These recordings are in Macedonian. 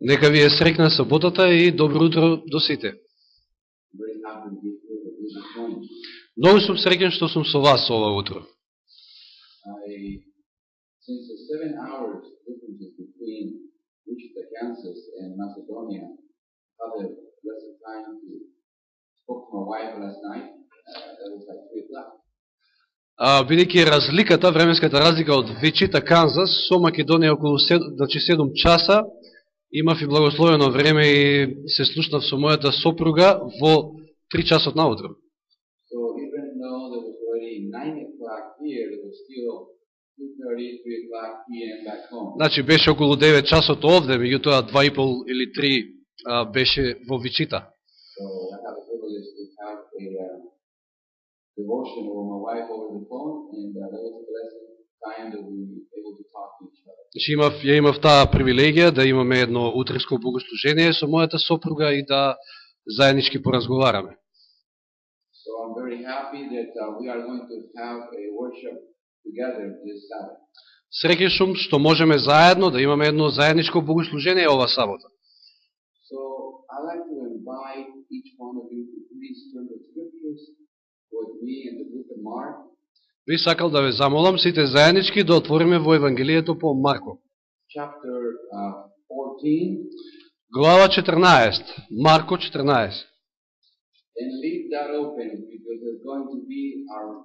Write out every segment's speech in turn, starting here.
Нека ви е срекна саботата и добро утро до сите. I'm very. Многу сум среќен што сум со вас ова утро. I, бидејќи разликата, временската разлика од Вичита, Канзас, со Македонија околу 7, значи 7 часа, имав и благословено време и се слушнав со мојата сопруга во 3 часот наутро. So even though there was already 9 o'clock here, there was still 2.30, 3 o'clock p.m. back home. Значи беше околу 9 часот овде, меѓутоа 2,5 или 3 а, беше во Вичита. So devotion with my wife over the phone, and uh, that was a other. Значи имав, ја имав таа привилегија да имаме едно утринско богослужение со мојата сопруга и да заеднички поразговараме. So I'm very happy that uh, we are going to have a worship together this Sabbath. Среќен сум што можеме заедно да имаме едно заедничко богослужение ова сабота. So I'd like to invite each one of you to please turn the scriptures Би сакал да ве замолам сите заеднички да отвориме во Евангелието по Марко. uh, 14, Глава 14. Марко 14. and leave that open because it's going to be our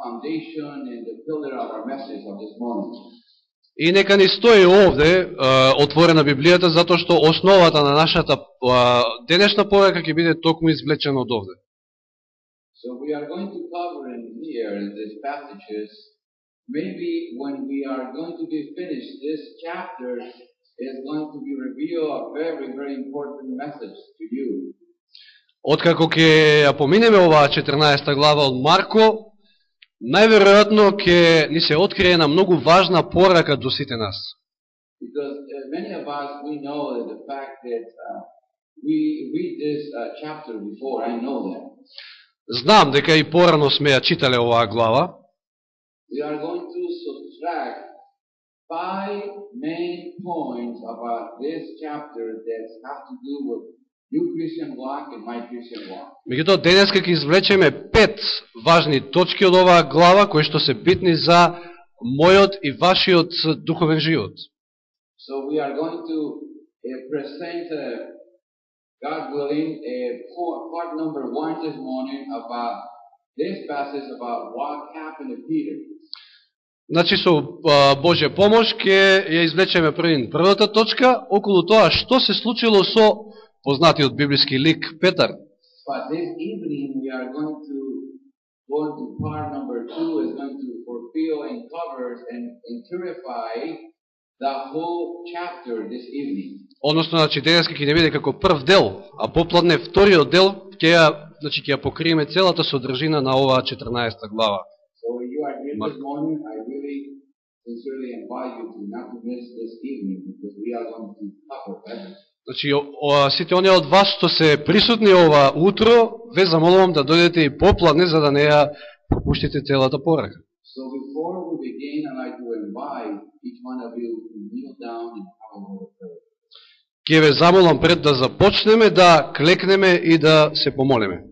foundation and the pillar of our message of this morning. И нека ни стои овде отворена Библијата, затоа што основата на нашата денешна порака ќе биде токму извлечена од овде. So we are going to cover in here in these passages, maybe when we are going to be finished this chapter is going to be reveal a very, very important message to you. Откако ќе ја поминеме оваа 14 глава од Марко, најверојатно ќе ни се открие една многу важна порака до сите нас. Because uh, many of us, we know that the fact that uh, we read this uh, chapter before, I know that. Знам дека и порано сме ја читале оваа глава, We are going to subtract five main points about this chapter that have to do with your Christian walk and my Christian walk. Меѓутоа, денеска ќе извлечеме пет важни точки од оваа глава, кои што се битни за мојот и вашиот духовен живот. So we are going to uh, present, uh, God willing, uh, part, part number one this morning about this passage about what happened to Peter. Значи, со Божја помош ќе ја извлечеме првин првата точка, околу тоа што се случило со познатиот библиски лик Петар. But this evening we are going to go into part number two is going to fulfill and covers and, the whole chapter this evening. Односно, значи, денеска ќе не биде како прв дел, а попладне вториот дел ќе ја, значи, ќе ја покриеме целата содржина на оваа 14 глава. So when you are here Mark. this morning, I really sincerely invite you to not to miss this evening because we are going to cover everything. Значи, о, о, сите оние од вас што се присутни ова утро, ве замолувам да дојдете и попладне, за да не ја пропуштите целата порака. So before we begin, I'd like to invite each one of you to kneel down and have a word of prayer. Ке ве замолам пред да започнеме, да клекнеме и да се помолиме.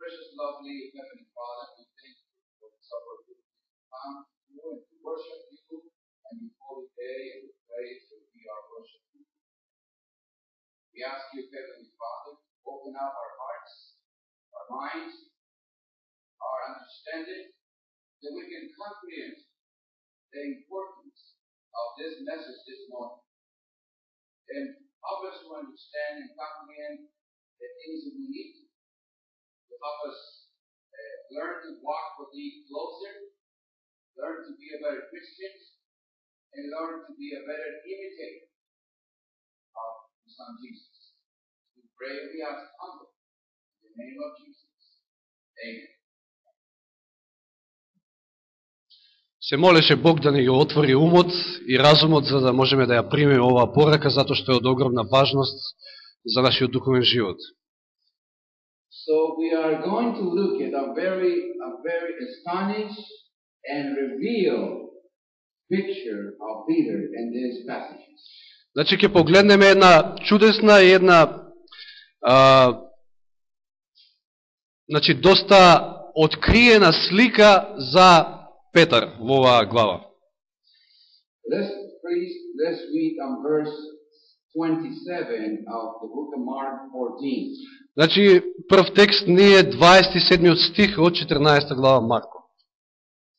Precious, lovely Heavenly Father, we thank you for this opportunity to come to you and to worship you and you holy day and the place that we ask you, Heavenly Father, to open up our hearts, our minds, our understanding, that we can comprehend the importance of this message this morning. And help us to understand and comprehend the things that we need to help us uh, learn to walk with thee closer, learn to be a better Christians, and learn to be a better imitator of the Son Jesus. We pray and we ask humble in the name of Jesus. Amen. Се молеше Бог да ни го отвори умот и разумот за да можеме да ја примеме оваа порака, затоа што е од огромна важност за нашиот духовен живот. So we are going to look at a very, a very astonished and revealed picture of Peter in these passages. Значи, ќе погледнеме една чудесна и една а, значи, доста откриена слика за Петар во оваа глава. Let's, please, let's read on verse 27 of the book of Mark 14. Значи, прв текст ни е 27 стих од 14 глава Марко.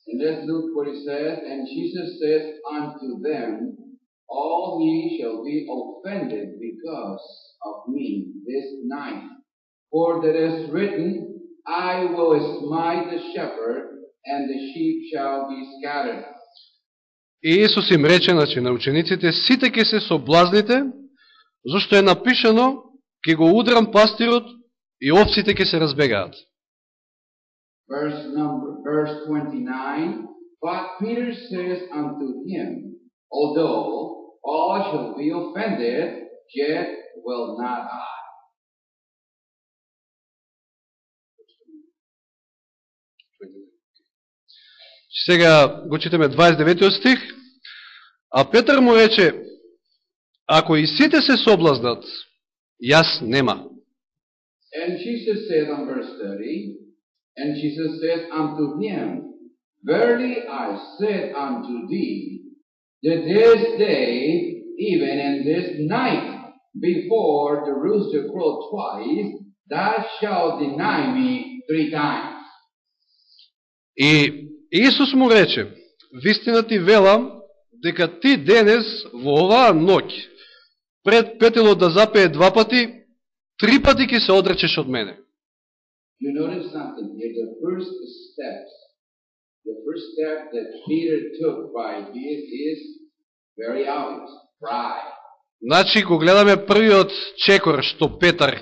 And let's look what it says. And Jesus says unto them, All ye shall be offended because of me this night. For there is written, I will smite the shepherd, and the sheep shall be scattered. И Исус им рече, значи, на учениците, сите ке се соблазните, зашто е напишано, ке го удрам пастирот и овците ке се разбегаат. Verse number, verse 29. But Peter says unto him, Although all shall be offended, yet will not I. Сега го читаме 29 стих. А Петар му рече, ако и сите се соблазнат, јас нема. And Jesus said on verse 30, And Jesus said unto him, Verily I said unto thee, that this day, even in this night, before the rooster crow twice, thou shalt deny me three times. И Исус му рече, вистина ти велам, дека ти денес во оваа ноќ, пред петело да запее два пати, три пати ќе се одречеш од мене. You notice something here. The first steps, the first step that Peter took by this is very obvious. Pride. Значи, го гледаме првиот чекор што Петар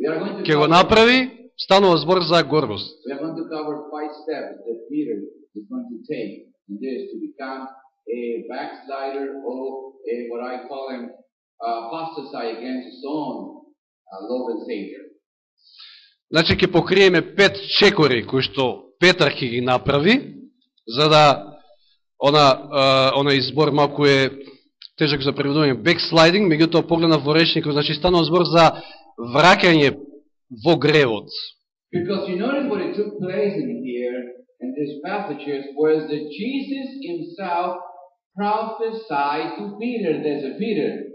We are going to ќе го cover- направи, станува збор за горбост. We are going to cover five steps that Peter is going to take in this to become a backslider or a, what I call him, uh, apostasy against his own uh, Lord and Savior. Значи, ќе покриеме пет чекори кои што Петар ќе ги направи, за да она, она избор малку е тежак за преведување бекслайдинг, меѓутоа погледнав во речникот, значи станува збор за враќање во гревот. Because you notice what it took place in here in these passages was that Jesus himself prophesied to Peter. There's a Peter.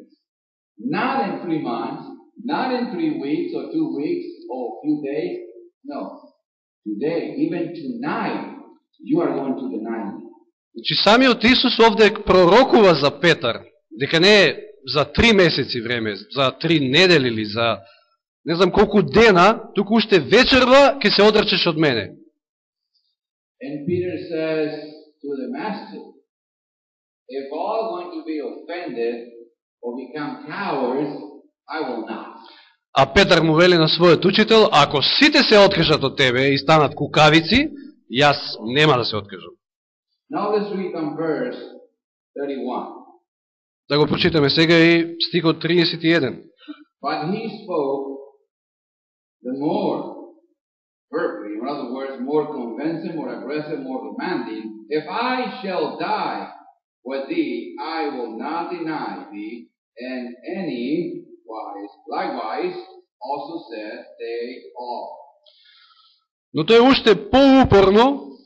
Not in three months, not in three weeks or two weeks or a few days. No. Today, even tonight, you are going to deny me. Значи, самиот Исус овде пророкува за Петар, дека не е за три месеци време, за три недели или за не знам колку дена, туку уште вечерва ќе се одречеш од мене. And Peter says to the master, if all are going to be offended or become cowards, I will not. А Петар му вели на својот учител, ако сите се откажат од тебе и станат кукавици, јас нема да се откажам. Now let's read on verse 31. Да го прочитаме сега и стихот 31. But he spoke the more verbally, in other words, more convincing, more aggressive, more demanding. If I shall die with thee, I will not deny thee. And any wise, likewise, also said they all. Но тој уште поупорно,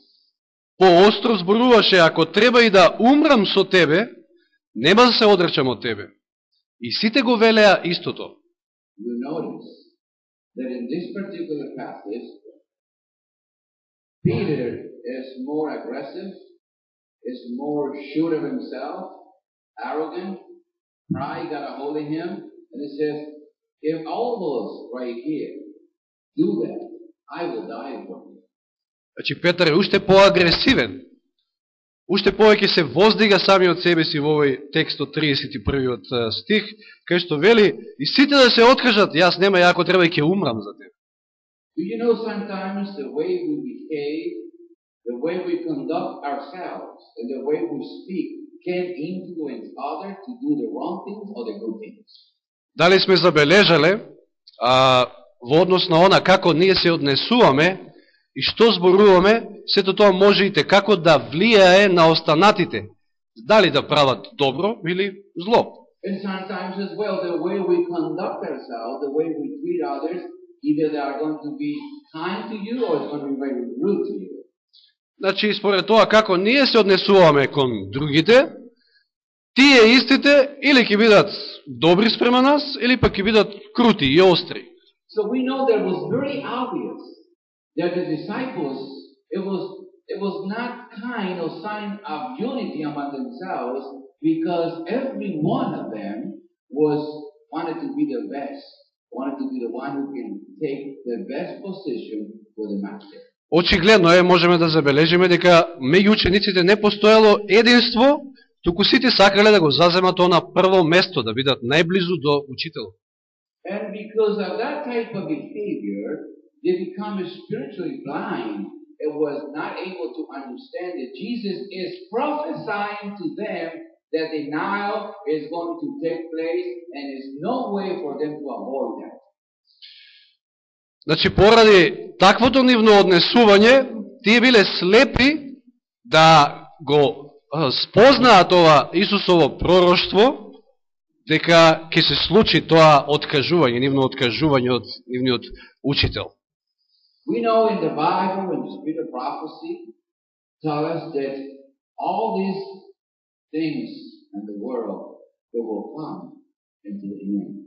поостро зборуваше, ако треба и да умрам со тебе, нема да се одречам од тебе. И сите го велеа истото. You notice that in this particular passage, Peter is more aggressive, is more sure of himself, arrogant, pride got a hold of him, and it says, if all those right here do that, I will die for you. Значи Петар е уште поагресивен. Уште повеќе се воздига сами од себе си во овој текст од 31 стих, кај што вели, и сите да се откажат, јас нема, ја ако треба и ќе умрам за тебе. Do you know sometimes the way we behave, the way we conduct ourselves, and the way we speak can influence others to do the wrong things or the good things? Дали сме забележале а, во однос на она како ние се однесуваме и што зборуваме, сето тоа може и како да влијае на останатите. Дали да прават добро или зло. And sometimes as well, the way we conduct ourselves, the way we treat others, either they are going to be kind to you or it's going to be very rude to you. Значи, според тоа како ние се однесуваме кон другите, тие истите или ќе бидат добри спрема нас, или пак ќе бидат крути и остри. So we know that it was very obvious that the disciples, it was, it was not kind or sign of unity among themselves because every one of them was wanted to be the best, wanted to be the one who can take the best position for the master. Очигледно е, можеме да забележиме дека меѓу учениците не постоело единство, туку сите сакале да го заземат она прво место, да бидат најблизу до учителот. And because of that type of behavior, they become spiritually blind and was not able to understand that Jesus is prophesying to them that the Nile is going to take place and there's no way for them to avoid that. Значи, поради таквото нивно однесување, тие биле слепи да го спознаат ова Исусово пророштво, дека ќе се случи тоа откажување, нивно откажување од нивниот учител. We know in the Bible, and the spirit of prophecy, tell us that all these things in the world they will come into the end.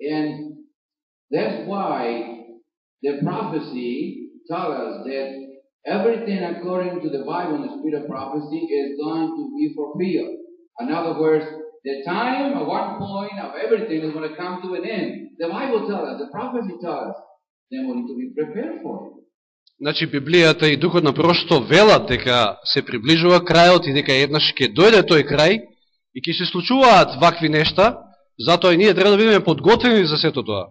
And that's why the prophecy tells us that everything according to the Bible and the spirit of prophecy is going to be fulfilled. In other words, the time at one point of everything is going to come to an end. The Bible tells us, the prophecy tells us, then we need to be prepared for it. Значи, Библијата и Духот на Прошто велат дека се приближува крајот и дека еднаш ќе дојде тој крај и ќе се случуваат вакви нешта, затоа и ние треба да бидеме подготвени за сето тоа.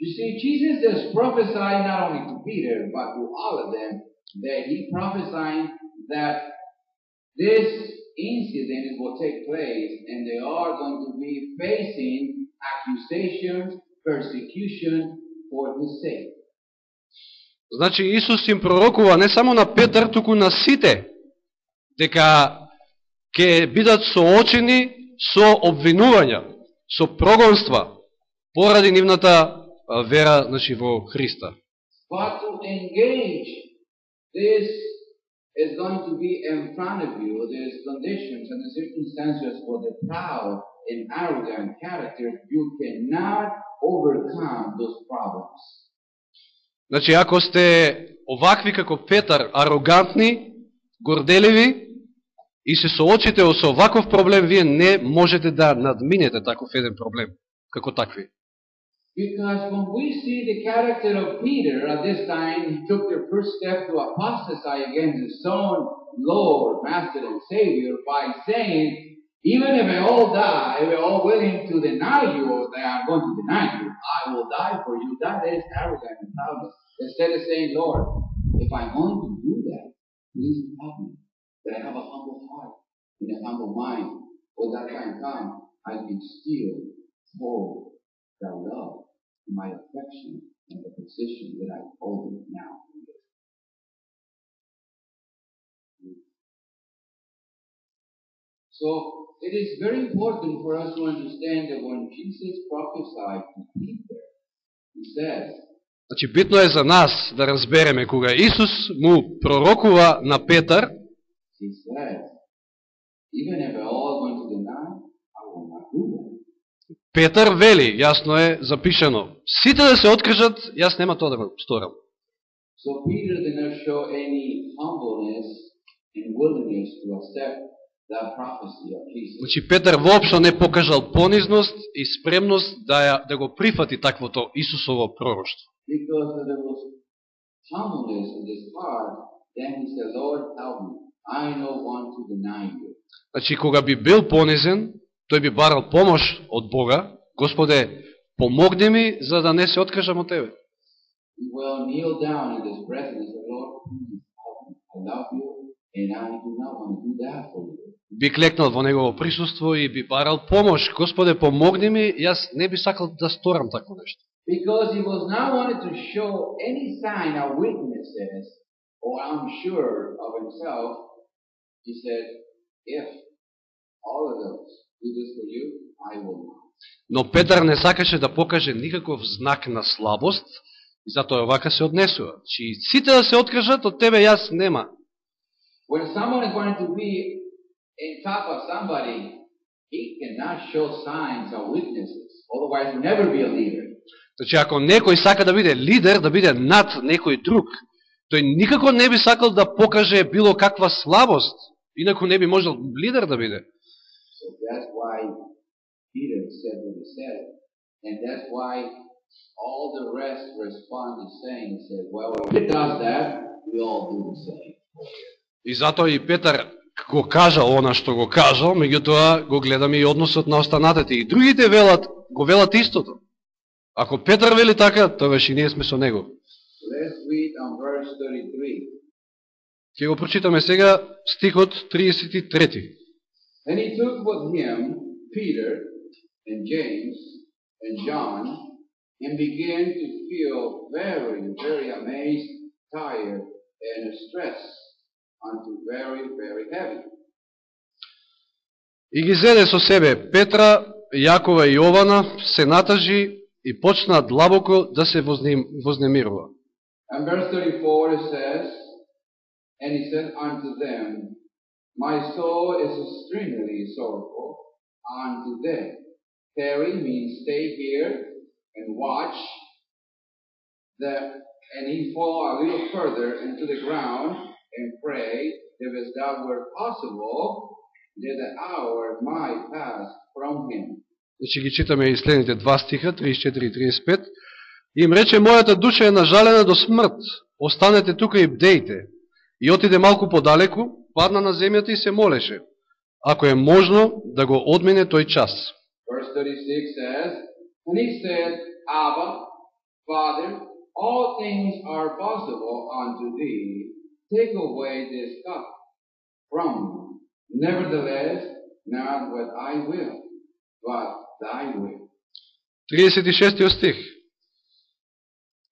You see, Jesus is prophesying not only to Peter, but to all of them, that he prophesying that this incident will take place and they are going to be facing accusations, persecution for his sake. Значи, Исус им пророкува не само на Петар, туку на сите, дека ќе бидат соочени со обвинувања, со прогонства, поради нивната вера значи, во Христа. But to engage this is going to be in front of you. There's conditions and the circumstances for the proud and arrogant character. You cannot overcome those problems. Значи, ако сте овакви како Петар, арогантни, горделиви, и се соочите со оваков проблем, вие не можете да надминете таков еден проблем, како такви. Because when we see the character of Peter at this time, he took the first step to apostatize against his own Lord, Master, and Savior by saying, even if they all die, if they're all willing to deny you, or they are going to deny you, I will die for you. That is arrogant and proudness. Instead of saying, Lord, if I'm going to do that, please help me. That I have a humble heart and a humble mind. When that time comes, I can still hold the love, my affection, and the position that I hold now. So it is very important for us to understand that when Jesus prophesied to Peter, he says, Значи, битно е за нас да разбереме, кога Исус му пророкува на Петар, he says, even if they're all Петар вели, јасно е запишено, сите да се откажат, јас нема тоа да го сторам. So Peter did not show any humbleness and willingness to accept that prophecy of Jesus. Значи, Петар воопшто не покажал понизност и спремност да, ја, да го прифати таквото Исусово пророштво. Because if there was humbleness in his heart, then he said, Lord, help me. I no want to deny you. Значи, кога би бил понизен, тој би барал помош од Бога, Господе, помогни ми за да не се откажам од Тебе. Би клекнал во негово присуство и би барал помош. Господе, помогни ми, јас не би сакал да сторам такво нешто. Because he was not wanted to show any sign of weaknesses or unsure of himself. He said, if all of those Но Петар не сакаше да покаже никаков знак на слабост, и затоа вака се однесува. Чи сите да се откажат, од тебе јас нема. When someone is going to be in top of somebody, he cannot show signs of weaknesses. Otherwise, he'll never be a leader. Значи, ако некој сака да биде лидер, да биде над некој друг, тој никако не би сакал да покаже било каква слабост, инако не би можел лидер да биде. So that's why Peter said what he said. And that's why all the rest respond the same. He said, well, if it does that, we all do the same. И затоа и Петар го кажа она што го кажал, меѓутоа го гледаме и односот на останатите. И другите велат, го велат истото. Ако Петар вели така, тогаш и ние сме со него. Let's read on verse 33. Ќе го прочитаме сега стихот 33. And he took with him Peter and James and John and began to feel very, very amazed, tired, and stressed unto very, very heavy. И ги зеде со себе Петра, Јакова и Јована, се натажи и почна длабоко да се вознем, вознемирува. And verse 34 it says, And he said unto them, My soul is extremely sorrowful unto death. Tarry means stay here and watch. The, and he fall a little further into the ground and pray, if as that were possible, that the hour might pass from him. Значи ги читаме и следните два стиха, 34 и 35. Им рече, мојата душа е нажалена до смрт, останете тука и бдејте. И отиде малку подалеку, падна на земјата и се молеше. Ако е можно да го одмине тој час. Verse 36 says, And he said, Abba, Father, all things are possible unto thee. Take away this cup from me. Nevertheless, not what I will, but thy will. 36 стих.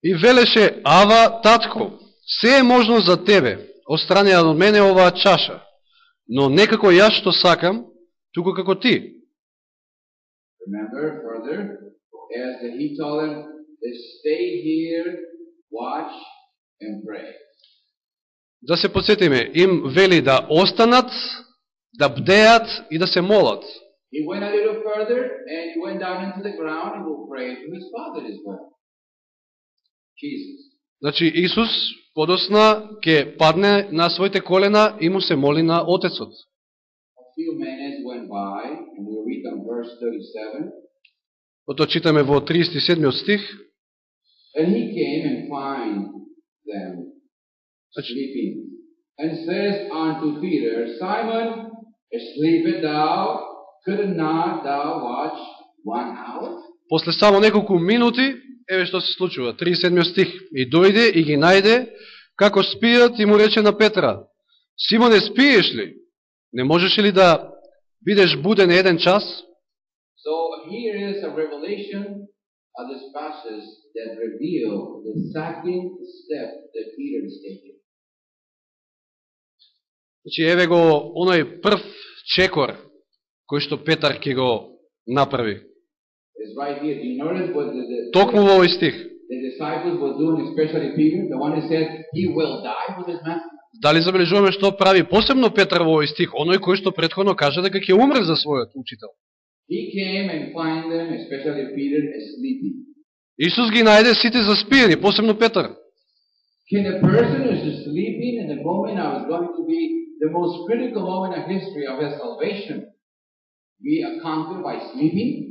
И велеше, Ава, татко, се е можно за тебе, острани од мене оваа чаша, но не како јас што сакам, туку како ти. Remember further, as he told him, to stay here, watch, and pray. Да се подсетиме, им вели да останат, да бдеат и да се молат. He went a little further and he went down into the ground and will pray to his Father as well. Jesus. Значи Исус подосна ќе падне на своите колена и му се моли на Отецот. A few minutes went by, and we read on verse 37. Ото читаме во 37 стих. And he came and find them sleeping, and says unto Peter, Simon, sleepest thou? Could not thou watch one hour? После само неколку минути, еве што се случува, 37 стих. И дојде и ги најде, како спијат и му рече на Петра, Симоне, спиеш ли? Не можеш ли да бидеш буден еден час? So here is a revelation of this passage that reveal the second step that Peter is taking. Значи, еве го оној прв чекор, кој што Петар ќе го направи. Токму во овој стих. the disciples were doing, especially Peter, the one who said he will die with his master? Дали забележуваме што прави посебно Петар во овој стих, оној кој што предходно кажа дека ќе умре за својот учител. He came and find them, especially Peter, sleeping. Исус ги најде сите заспиени, посебно Петар. Can a person who is sleeping in the moment I was going to be the most critical moment of history of his salvation be conquered by sleeping?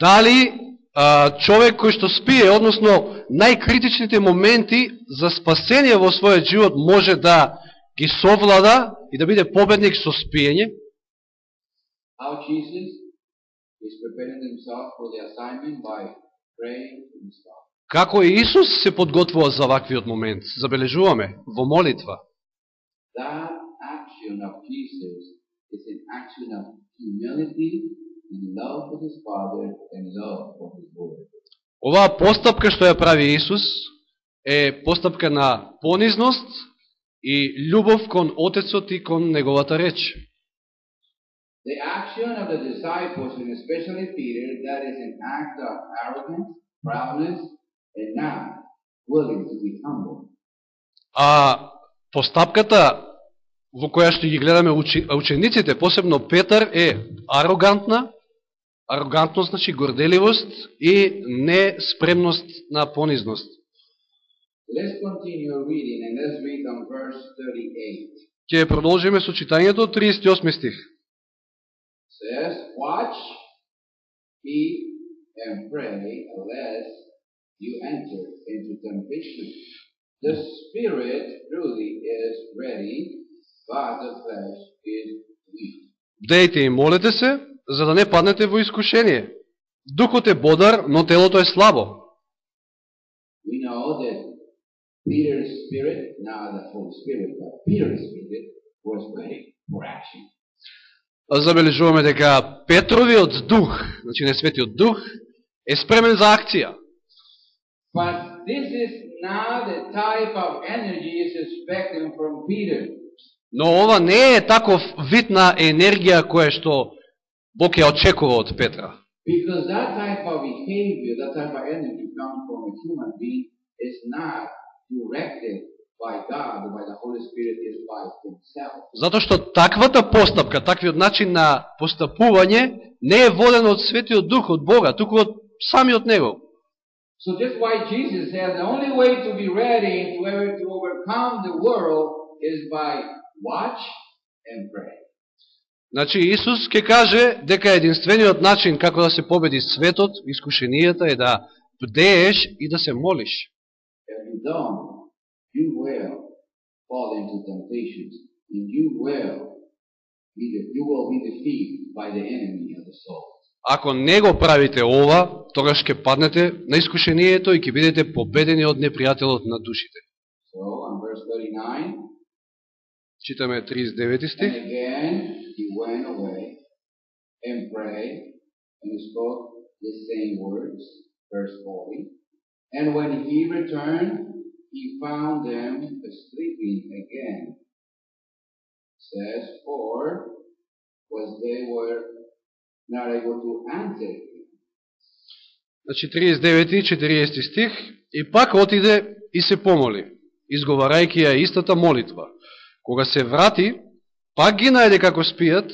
Дали а, човек кој што спие, односно најкритичните моменти за спасение во својот живот може да ги совлада и да биде победник со спиење? How Jesus is preparing himself for the assignment by praying to his Father. Како и Исус се подготвува за ваквиот момент? Забележуваме во молитва. That action of Jesus is an action of humility his Word. Оваа постапка што ја прави Исус е постапка на понизност и љубов кон Отецот и кон Неговата реч. The action of the disciples, and especially Peter, that is an act of arrogance, proudness, and not willing to be humble. А постапката во која што ги гледаме учениците, посебно Петар, е арогантна, арогантност, значи горделивост и неспремност на понизност. Let's continue reading and let's read on verse 38. Ќе продолжиме со читањето од 38 стих. says, Watch, and pray, lest you enter into temptation. The spirit truly is ready, but the flesh is weak. Дејте и молете се, за да не паднете во искушение. Духот е бодар, но телото е слабо. We know that Peter's spirit, not the Holy Spirit, but Peter's spirit was ready for action. Забележуваме дека Петровиот дух, значи не светиот дух, е спремен за акција. But this is not the type of energy is expected from Peter. Но ова не е таков вид на енергија која што Бог ја очекува од Петра. Because that type of behavior, that type of energy comes from a human being is not directed by God or by the Holy Spirit, is by himself. Зато што таквата постапка, таквиот начин на постапување не е воден од Светиот Дух, од Бога, туку од самиот Него. So just why Jesus says the only way to be ready to to overcome the world is by watch and pray. Значи Исус ќе каже дека единствениот начин како да се победи светот, искушенијата е да бдееш и да се молиш. Ако не го правите ова, тогаш ќе паднете на искушението и ќе бидете победени од непријателот на душите. So on verse 39, Читаме 39 стих. and again he went away and prayed and spoke the same words, verse 40. And when he returned, he found them sleeping again. Says, for was they were not able to answer him. Значи 39 и 40 стих. И пак отиде и се помоли, изговарајќи ја истата молитва. Кога се врати, пак ги најде како спијат,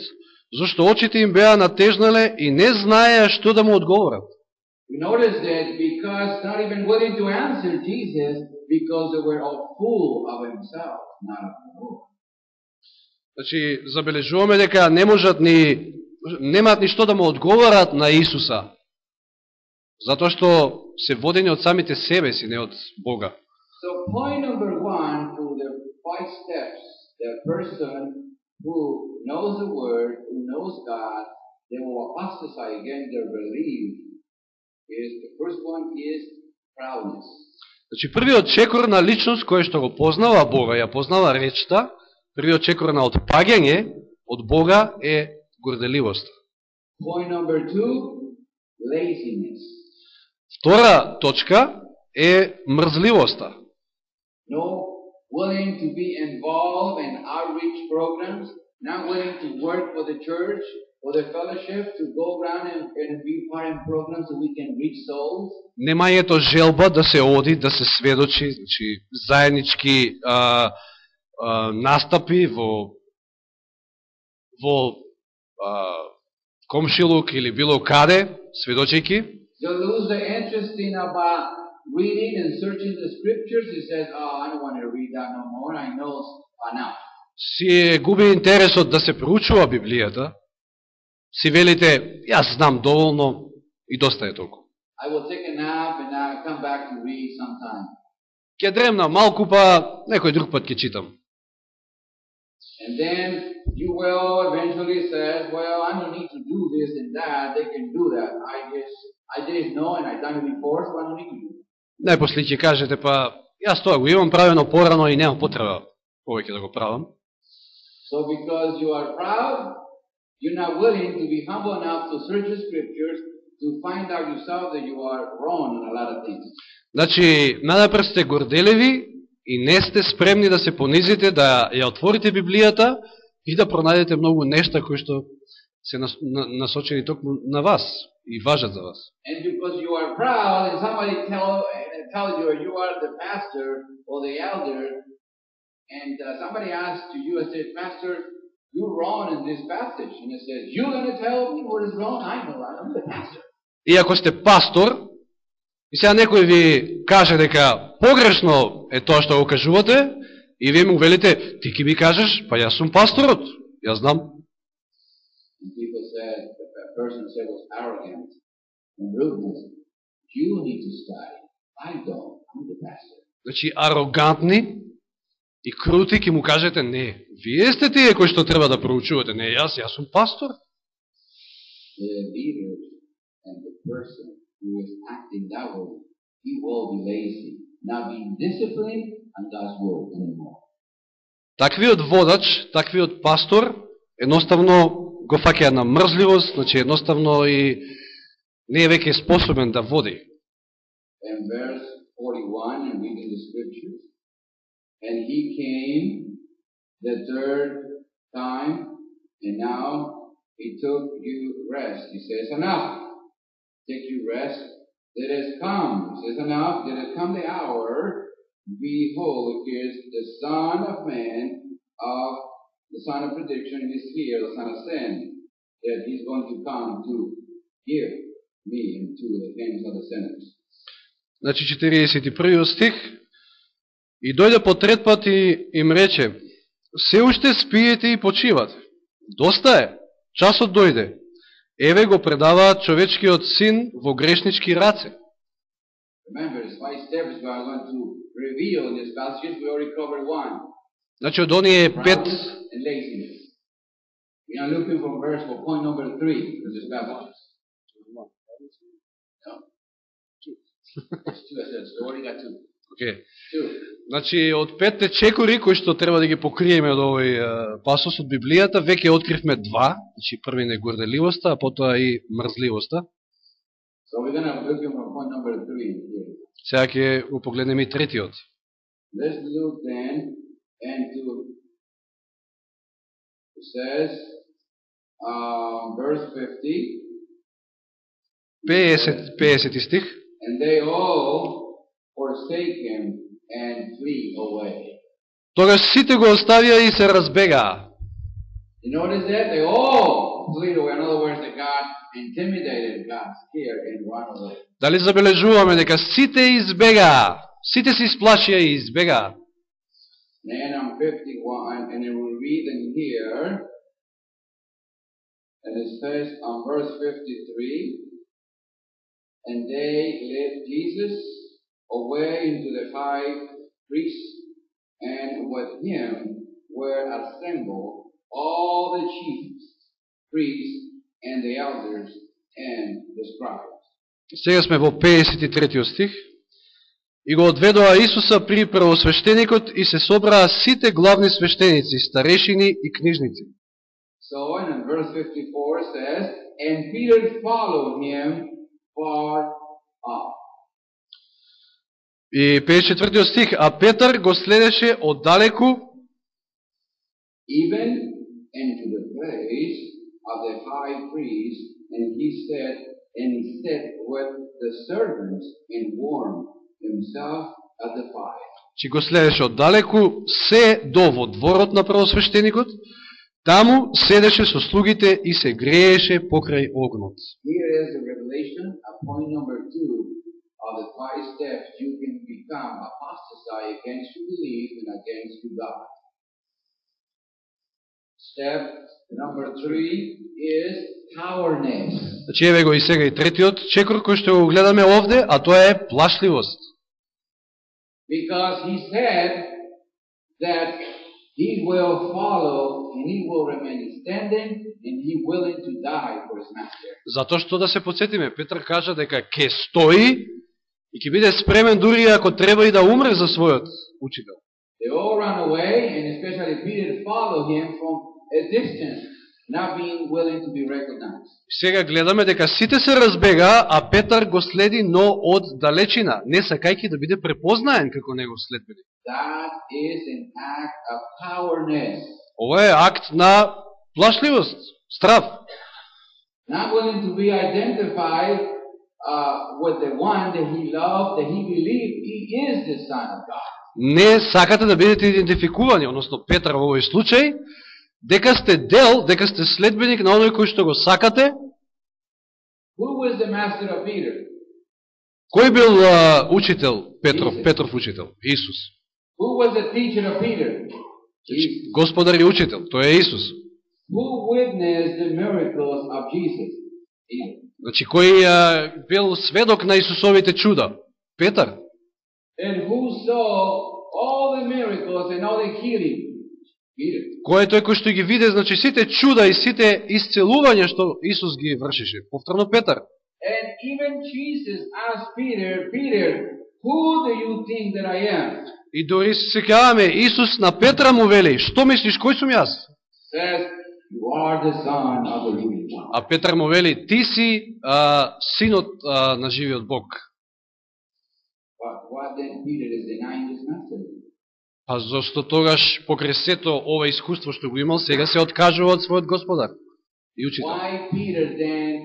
зашто очите им беа натежнале и не знаеа што да му одговорат. We notice that because not even willing to answer Jesus because they were all full of himself, not of the Lord. Значи, забележуваме дека не можат ни, немаат ни што да му одговорат на Исуса, затоа што се водени од самите себе си, не од Бога. So point number one to the five steps, the person who knows the word, who knows God, they will apostatize against their belief is the first one is proudness. Значи, првиот чекор на личност која што го познава Бога, ја познава речта, првиот чекор на отпаѓање од Бога е горделивост. Point number two, laziness. Втора точка е мрзливоста. No willing to be involved in outreach programs, not willing to work for the church or the fellowship to go around and, and be part in programs so we can reach souls. Немањето желба да се оди, да се сведочи, значи, заеднички а, а, настапи во во а, комшилук или било каде, сведочејки, They lose the interest in about reading and searching the scriptures. He says, "Oh, I don't want to read that no more. I know enough." си губи интересот да се проучува Библијата, си велите, јас знам доволно и доста е толку. I will take a nap and I'll come back to read sometime. Ќе дремна малку, па некој друг пат ќе читам. And then you will eventually say, well, I don't need to do this and that. They can do that. I just, I didn't know and I done it before, so I don't need to do it. Најпосле ќе кажете, па, јас тоа го имам правено порано и немам потреба повеќе да го правам. So because you are proud, you're not willing to be humble enough to search the scriptures to find out yourself that you are wrong in a lot of things. Значи, надапред сте горделеви и не сте спремни да се понизите, да ја отворите Библијата и да пронајдете многу нешта кои што се нас- на- насочени токму на вас и важат за вас. And because you are proud and somebody tell, tells you you are the pastor or the elder, and uh, somebody asks you and says, Pastor, you're wrong in this passage. And it says, you're going to tell me what is wrong? I know, I'm the pastor. И ако сте пастор, и сега некој ви каже дека погрешно е тоа што го кажувате, и вие му велите, ти ки ми кажеш, па јас сум пасторот, јас знам. And people said, person said was arrogant and rudeness. You need to study. I don't. I'm the pastor. Значи, арогантни и крути ки му кажете, не, вие сте тие кои што треба да проучувате, не јас, јас сум пастор. The leader and the person who is acting that way, he will be lazy, not being disciplined on God's word anymore. Таквиот водач, таквиот пастор, едноставно го фаќа на мрзливост, значи едноставно и не е веќе способен да води. And verse 41, and reading the scriptures, and he came the third time, and now he took you rest. He says, enough. Take you rest. It has come. He says, enough. Did it come the hour? Behold, here is the Son of Man of the Son of Prediction is here, the Son of Sin, that he's going to come to give me into the hands of the sinners. Значи 41 стих. И дојде по трет пат и им рече, се уште спиете и почивате. Доста е, часот дојде. Еве го предаваат човечкиот син во грешнички раце. Remember, it's five steps we are going to reveal in this passage. We already covered one. Значи од оние пет, okay. Значи од петте чекори кои што треба да ги покриеме од овој пасос од Библијата, веќе откривме два, значи први не горделивоста, а потоа и мрзливоста. So we're going to look for point number three here. Сега ќе го погледнеме и третиот. Let's look then and to it says um, verse 50 50, 50 стих. and they all forsake him and flee away. Тогаш сите го оставија и се разбегаа. You notice that? They all flee away. In other words, that God intimidated, got scared, and run away. Дали забележуваме дека сите избегаа, сите се исплашија и избегаа. Then on 51, and then we read in here, and it says on verse 53, and they led Jesus away into the high priest, and with him were assembled all the chiefs, priests, and the elders, and the scribes. Сега сме во 53 стих. И го одведоа Исуса при првосвещеникот и се собраа сите главни свештеници, старешини и книжници. So, in verse 54 says, And Peter followed him far off. И 54 стих, а Петар го следеше оддалеку even into the place of the high priest, and he said, and he sat with the servants and warmed че го следеше оддалеку, се до во дворот на првосвещеникот, таму седеше со слугите и се грееше покрај огнот. Steps you can become apostasy against your belief and against your God. Step number three is cowardice. Значи, еве го и сега и третиот чекор кој што го гледаме овде, а тоа е плашливост. Because he said that he will follow and he will remain standing and he willing to die for his master. Затоа што да се подсетиме, Петар кажа дека ќе стои и ќе биде спремен дури ако треба и да умре за својот учител. They all ran away, and especially Peter followed him from a distance, not being willing to be recognized. Сега гледаме дека сите се разбега, а Петар го следи, но од далечина, не сакајки да биде препознаен како негов следбеник. That is an act of cowardice. Ова е акт на плашливост, страв. Not willing to be identified uh, with the one that he loved, that he believed he is the Son of God. Не сакате да бидете идентификувани, односно Петар во овој случај, дека сте дел, дека сте следбеник на оној кој што го сакате. Кој бил а, учител Петров. Петров учител? Исус. Jesus. Господар и учител, тој е Исус. Значи, кој а, бил сведок на Исусовите чуда? Петар. And who saw all the miracles and all the? Кој е тој кој што ги виде, значи, сите чуда и сите исцелувања што Исус ги вршише? Повторно Петар. И дори се сеќаваме, Исус на Петра му вели, што мислиш, кој сум јас? А Петар му вели, ти си а, синот а, на живиот Бог. But what then Peter is denying his master? Па зашто тогаш покрај сето ова искуство што го имал, сега се откажува од својот господар и учител. The?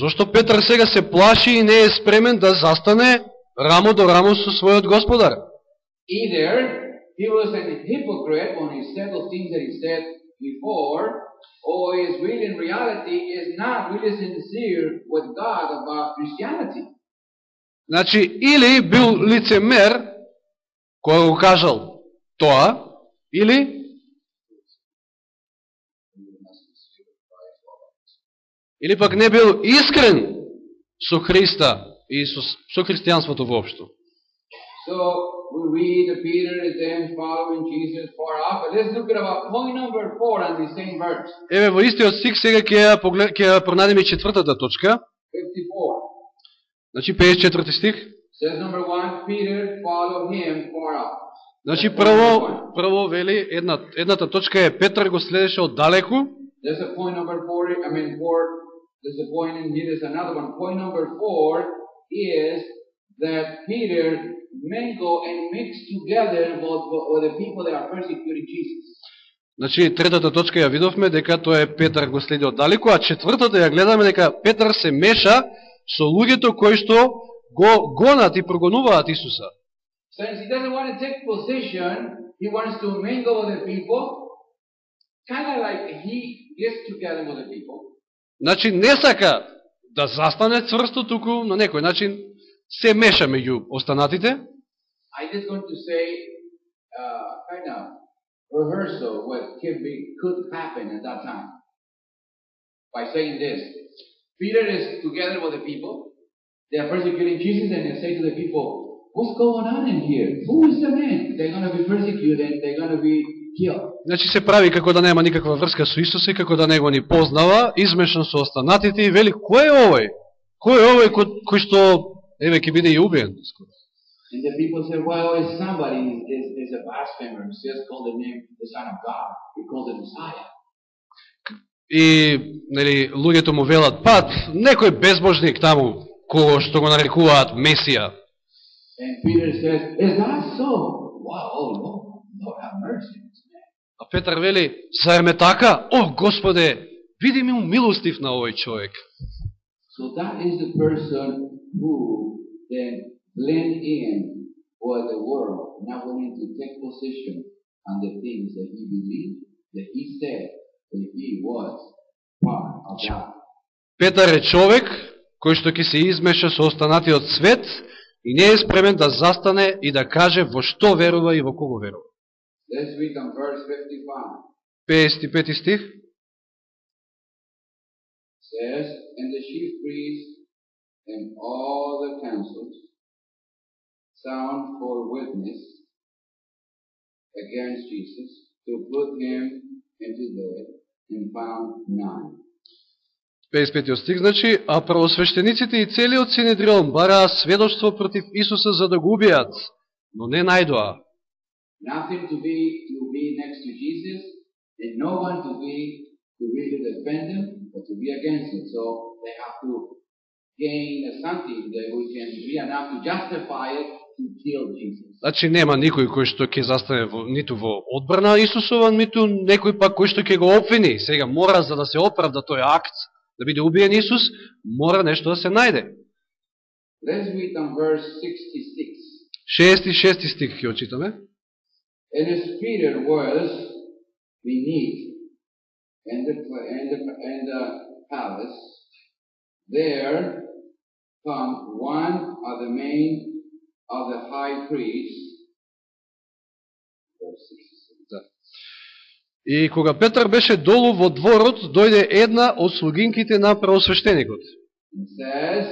Зошто Петар сега се плаши и не е спремен да застане рамо до рамо со својот господар? Either he was a hypocrite when he said those things that he said before, or is really in reality is not really sincere with God about Christianity. Значи, или бил лицемер, кој го кажал тоа, или или пак не бил искрен со Христа и со, со христијанството воопшто. So we read that Peter is then following Jesus far off, but let's look at about point number four on the same verse, Еве во истиот стих сега ќе ќе пронајдеме четвртата точка. 54. Значи 54 стих. Says number one, Peter followed him far off. Значи прво прво вели една едната точка е Петар го следеше од далеку, There's a point number four, I mean four, there's a point in here, another one. Point number four is that Peter and mixed together the people that are persecuting Jesus. Значи, третата точка ја видовме дека тоа е Петар го следи од далеку, а четвртата ја гледаме дека Петар се меша со луѓето кои што го гонат и прогонуваат Исуса. Since he doesn't want to take position, he wants to mingle with the people, kind of like he gets together with the people. Значи, не сака да застане цврсто, туку на некој начин се меша меѓу останатите. I just going to say, uh, kind of rehearsal what could be could happen at that time by saying this. Peter is together with the people. They are persecuting Jesus, and they say to the people, "What's going on in here? Who is the man? They're going to be persecuted. and They're going to be killed." Значи, се прави како да нема никаква врска со Исуса и како да него ни познава, измешан со останатите и вели, кој е овој? Кој е овој кој, кој што, еве, ќе биде и убиен? скоро? And the people said, "Well, it's somebody is is a blasphemer. He just called the name the Son of God. He called the Messiah." И, нели, луѓето му велат, па, некој безбожник таму, кого што го нарекуваат Месија. And Peter says, "Is that so? Wow, oh Lord, Lord have mercy." on this man." А Петар вели, е така? О, Господе, види ми милостив на овој човек. So that is the person who then blend in with the world, not willing to take position on the things that he believed, that he said that he was part of God. Петар е човек кој што ќе се измеша со останатиот свет и не е спремен да застане и да каже во што верува и во кого верува. Let's read on verse 55. 55 стих. says, And the chief priests and all the councils sound for witness against Jesus to put him into death and found none. 55 стих, значи, а правосвещениците и целиот Синедрион бараа сведоштво против Исуса за да го убијат, но не најдоа. Nothing to be to be next to Jesus, and no one to be to really defend him or to be against him. So they have to gain something that we can be enough to justify it to kill Jesus. Значи нема никој кој што ќе застане во, ниту во одбрана Исусова, ниту некој пак кој што ќе го обвини. Сега мора за да се оправда тој акт, да биде убиен Исус, мора нешто да се најде. Let's read on verse 66. 6 и 6 стих ќе очитаме. And his Peter was beneath in the, in the, in the palace. There come one of the main of the high priests. Verse 66. И кога Петар беше долу во дворот, дојде една од слугинките на правосвещеникот. It says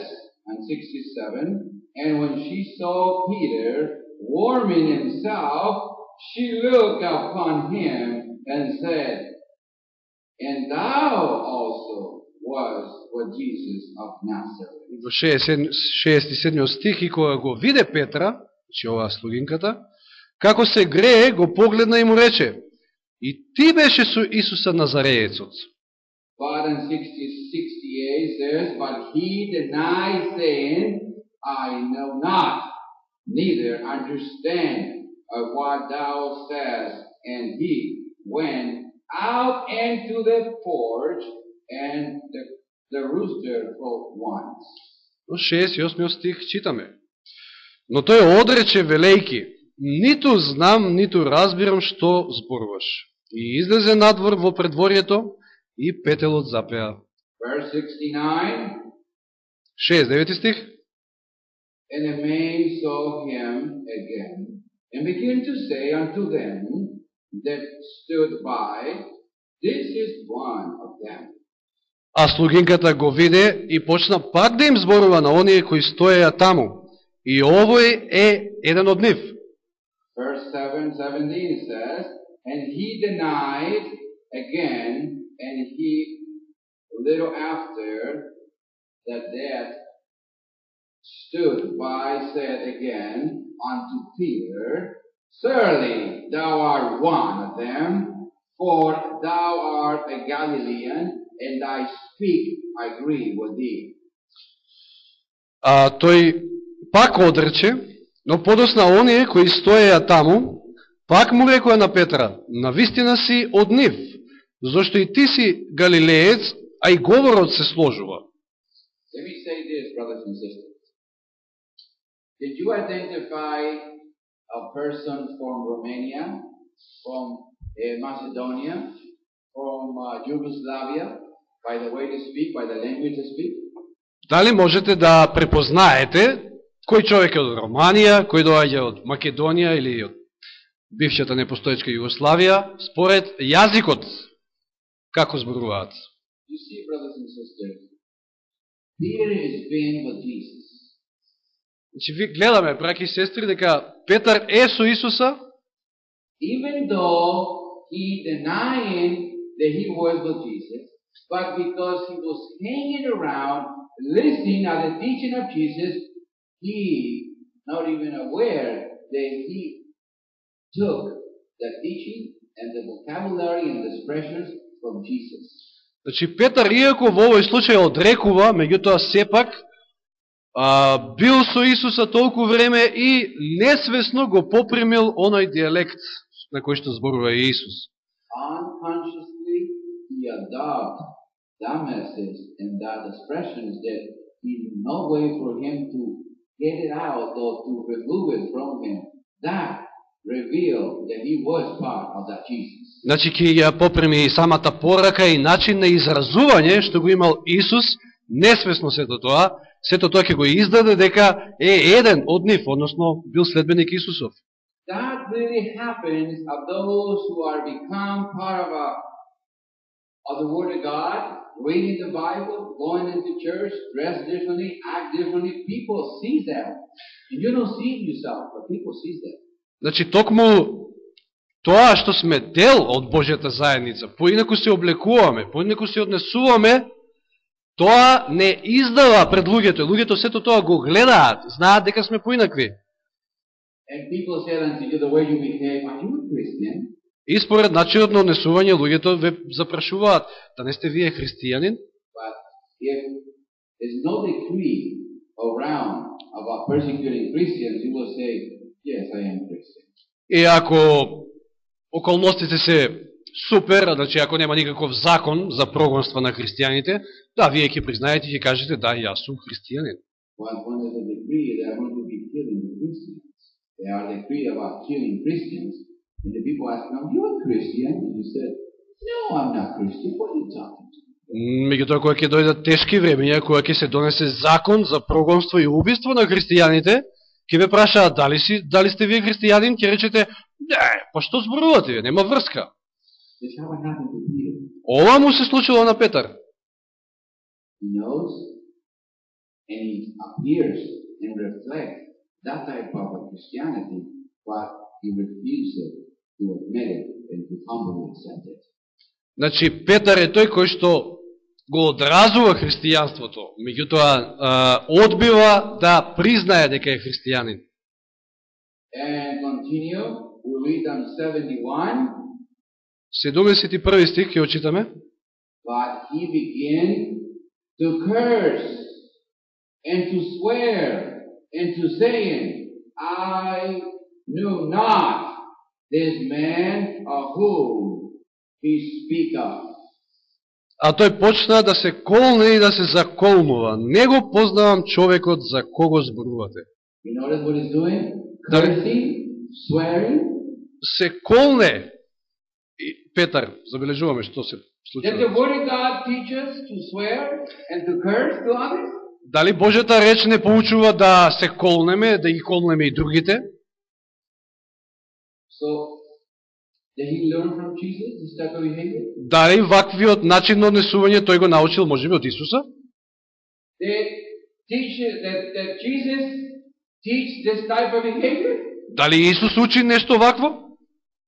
on 67, and when she saw Peter warming himself, she looked upon him and said, And thou also was with Jesus of Nazareth. Во 67 67 стих, и кога го виде Петра, че оваа слугинката, како се грее, го погледна и му рече, и ти беше со Исуса Назареецот. But in 60, 68 says, But he denied, saying, I know not, neither understand of what thou sayest. And he went out into the porch, and the, the rooster crowed once. Во 68 стих читаме. Но тој одрече велејки, ниту знам, ниту разбирам што зборуваш. И излезе надвор во предворието и петелот запеа. Verse 69, 69 стих. And the maid saw him again, and began to say unto them that stood by, This is one of them. А слугинката го виде и почна пак да им зборува на оние кои стоеја таму. И овој е еден од нив. Verse 7, 17 says, And he denied again, and he, little after that death, stood by, said again unto Peter, Surely thou art one of them, for thou art a Galilean, and I speak, I agree with thee. А тој пак одрече, но подосна оние кои стоеја таму, пак му рекоа на Петра, на вистина си од нив, зашто и ти си галилеец, а и говорот се сложува. Let me say this, brothers and sisters. Did you identify a person from Romania, from uh, Macedonia, from uh, Yugoslavia, by the way they speak, by the language they speak? Дали можете да препознаете кој човек е од Романија, кој доаѓа од Македонија или од бившата непостоечка Југославија, според јазикот, како зборуваат? You see, brothers and sisters, Peter has been with Jesus. Значи, ви гледаме, браки и сестри, дека Петар е со Исуса, even though he denying that he was with Jesus, but because he was hanging around, listening at the teaching of Jesus, he not even aware that he took the teaching and the vocabulary and the expressions from Jesus. Значи, Петар, иако во овој случај одрекува, меѓутоа сепак, а, бил со Исуса толку време и несвесно го попримил оној диалект на кој што зборува Исус. He adopted that message and that expressions that in no way for him to get it out or to remove it from him. That revealed that he was part of that Jesus. Значи, ќе ја попреми и самата порака и начин на изразување што го имал Исус, несвесно сето тоа, сето тоа ќе го издаде дека е еден од нив, односно бил следбеник Исусов. That really happens of those who are become part of a of the Word of God, reading the Bible, going into church, dress differently, act differently. People see that. And you don't see it yourself, but people see that. Значи, токму тоа што сме дел од Божјата заедница, поинаку се облекуваме, поинаку се однесуваме, Тоа не издава пред луѓето. Луѓето сето тоа го гледаат, знаат дека сме поинакви. And people said unto you, the way you behave, are you a Christian? И според начинот на однесување, луѓето ве запрашуваат, да не сте вие христијанин? И ако околностите се супер, значи ако нема никаков закон за прогонство на христијаните, да, вие ќе признаете и ќе кажете, да, јас сум христијанин. They are decree about killing Christians, and the people ask, now you're a Christian? And you said, no, I'm not Christian. What are you talking to? Меѓутоа, кога ќе дојдат тешки времења, кога ќе се донесе закон за прогонство и убиство на христијаните, ќе ве прашаат дали, си, дали сте вие христијанин, ќе речете, не, па што зборувате вие, нема врска. Ова му се случило на Петар. He knows, and he appears and reflects that type of Christianity, but he refuses Значи, Петар е тој кој што го одразува христијанството, меѓутоа одбива да признае дека е христијанин. And continue, we read on 71, 71 стих ќе очитаме. but he began to curse and to swear and to saying, I knew not this man of whom he speaketh. А тој почна да се колне и да се заколнува. Не го познавам човекот за кого зборувате. You notice what he's doing? That- Cursing, swearing. Се колне. И Петар, забележуваме што се Did the случува. Word of God teach us to swear and to curse to others? Дали Божјата реч не поучува да се колнеме, да ги колнеме и другите? So, did he learn from Jesus this type of behavior? Дали ваквиот начин на однесување тој го научил можеби од Исуса? Did teach that, that Jesus teach this type of behavior? Дали Исус учи нешто вакво?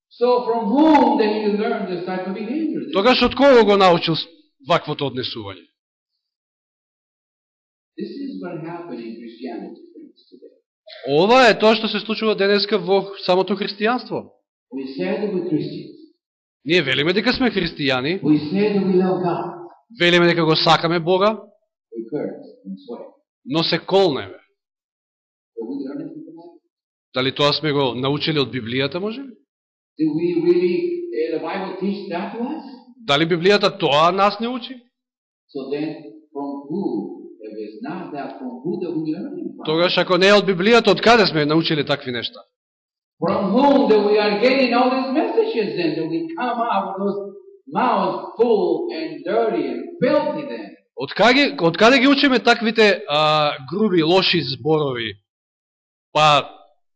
So from whom did he learn this type of behavior? Тогаш од кого го научил ваквото однесување? This is what happened in Christianity. Ова е тоа што се случува денеска во самото христијанство. Ние велиме дека сме христијани, велиме дека го сакаме Бога, но се колнеме. Дали тоа сме го научили од Библијата, може? Дали Библијата тоа нас не учи? So then, from who, from? Тогаш ако не е од Библијата, од каде сме научили такви нешта? From whom that we are getting all these messages then? That we come out with those mouths full and dirty and filthy then? Од каде, од каде ги учиме таквите а, груби, лоши зборови? Па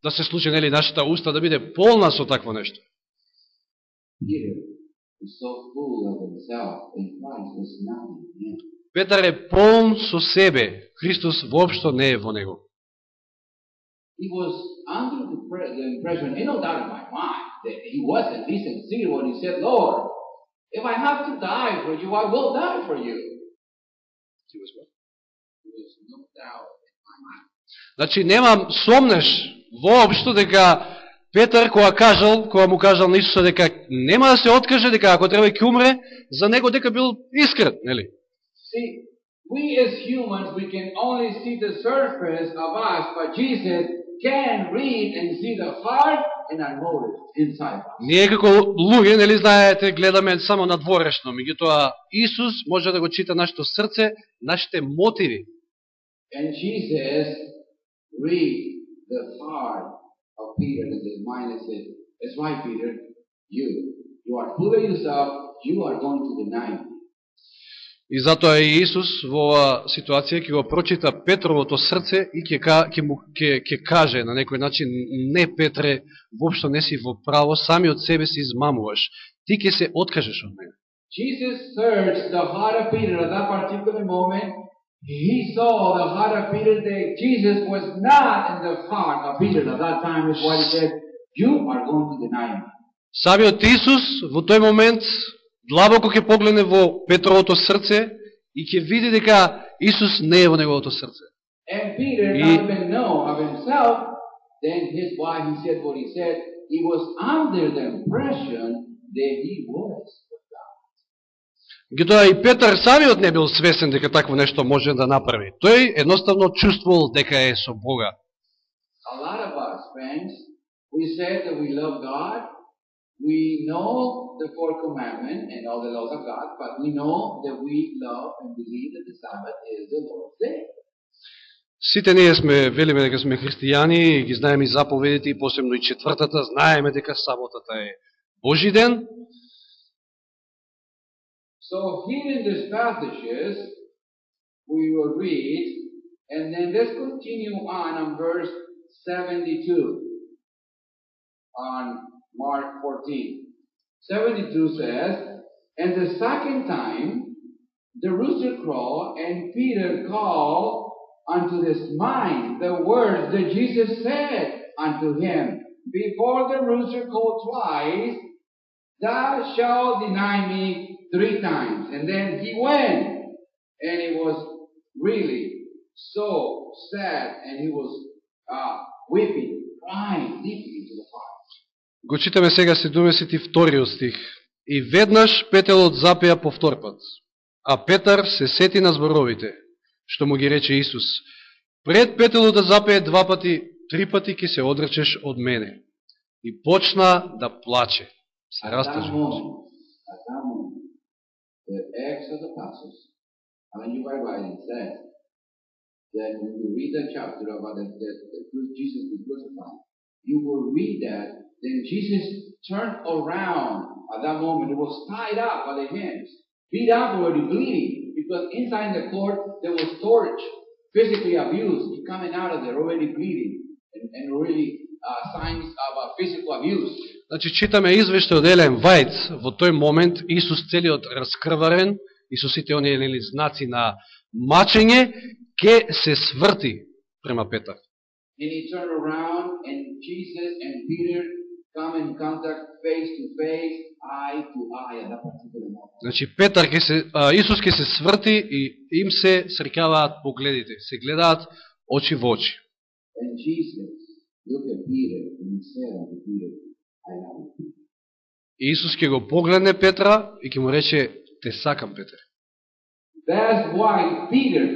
да се случи нели нашата уста да биде полна со такво нешто. Peter so full of himself and Christ is not in him. Петар е полн со себе. Христос воопшто не е во него. He was under the, pre- the impression, no doubt in my mind, that he was at least sincere when he said, Lord, if I have to die for you, I will die for you. There was no doubt in my mind. Значи немам сомнеш воопшто дека Петар кога кажал, кога му кажал на Исуса дека нема да се откаже, дека ако треба ќе умре, за него дека бил искрен, нели? See, we as humans, we can only see the surface of us, but Jesus can read and see the heart and our motives inside us. Ние како луѓе, нели знаете, гледаме само надворешно, меѓутоа Исус може да го чита нашето срце, нашите мотиви. And Jesus read the heart of Peter and his mind and said, That's right, Peter, you, you are full of yourself, you are going to deny me. И затоа и Исус во оваа ситуација ќе го прочита Петровото срце и ќе, ка- ќе, му, ќе, ќе каже на некој начин, не Петре, воопшто не си во право, сами од себе се измамуваш. Ти ќе се откажеш од мене. Jesus searched the heart of Peter at that particular moment. He saw the heart of Peter that Jesus was not in the heart of Peter at that time is why he said, You are going to deny me. Самиот Исус во тој момент длабоко ќе погледне во Петровото срце и ќе види дека Исус не е во неговото срце. And Peter, He- not even know of himself, then his why he said what he said, he was under the impression that he was with God. Гитоа и Петар самиот не бил свесен дека такво нешто може да направи. Тој едноставно чувствувал дека е со Бога. A lot of us, friends, we that we love God. We know the fourth commandment and all the laws of God, but we know that we love and believe that the Sabbath is the Lord's day. Сите ние сме, велиме дека сме христијани, и ги знаеме и заповедите, и посебно и четвртата, знаеме дека саботата е Божи ден. So here in these passages, we will read, and then let's continue on on verse 72 on Mark 14. 72 says, And the second time the rooster crowed, and Peter called unto his mind the words that Jesus said unto him, Before the rooster crowed twice, thou shalt deny me three times. And then he went, and he was really so sad, and he was uh, weeping, crying deeply into the heart. Го читаме сега 72 стих. И веднаш петелот запеа повтор пат. А Петар се сети на зборовите, што му ги рече Исус. Пред петелот да запее два пати, три пати ќе се одречеш од мене. И почна да плаче. Се that растажи. that the Acts of the Apostles, Ellen G. White Whiting says that when you read the chapter about the, the cru- Jesus was crucified, you will read that then Jesus turned around at that moment. He was tied up by the hands, beat up already, bleeding, because inside the court there was torch, physically abused, he coming out of there already bleeding, and, and already uh, signs of uh, physical abuse. Значи, читаме извештај од Елен Вајц, во тој момент Исус целиот раскрварен, и со сите оние нели знаци на мачење, ке се сврти према Петар. And he turned around, and Jesus and Peter come in contact face to face, eye to eye at that particular moment. Значи, Петар ке се, а, Исус ке се сврти и им се срекаваат погледите, се гледаат очи во очи. And Jesus looked at Peter and he said unto Peter, I love you. И Исус ке го погледне Петра и ке му рече, те сакам, Петре. That's why Peter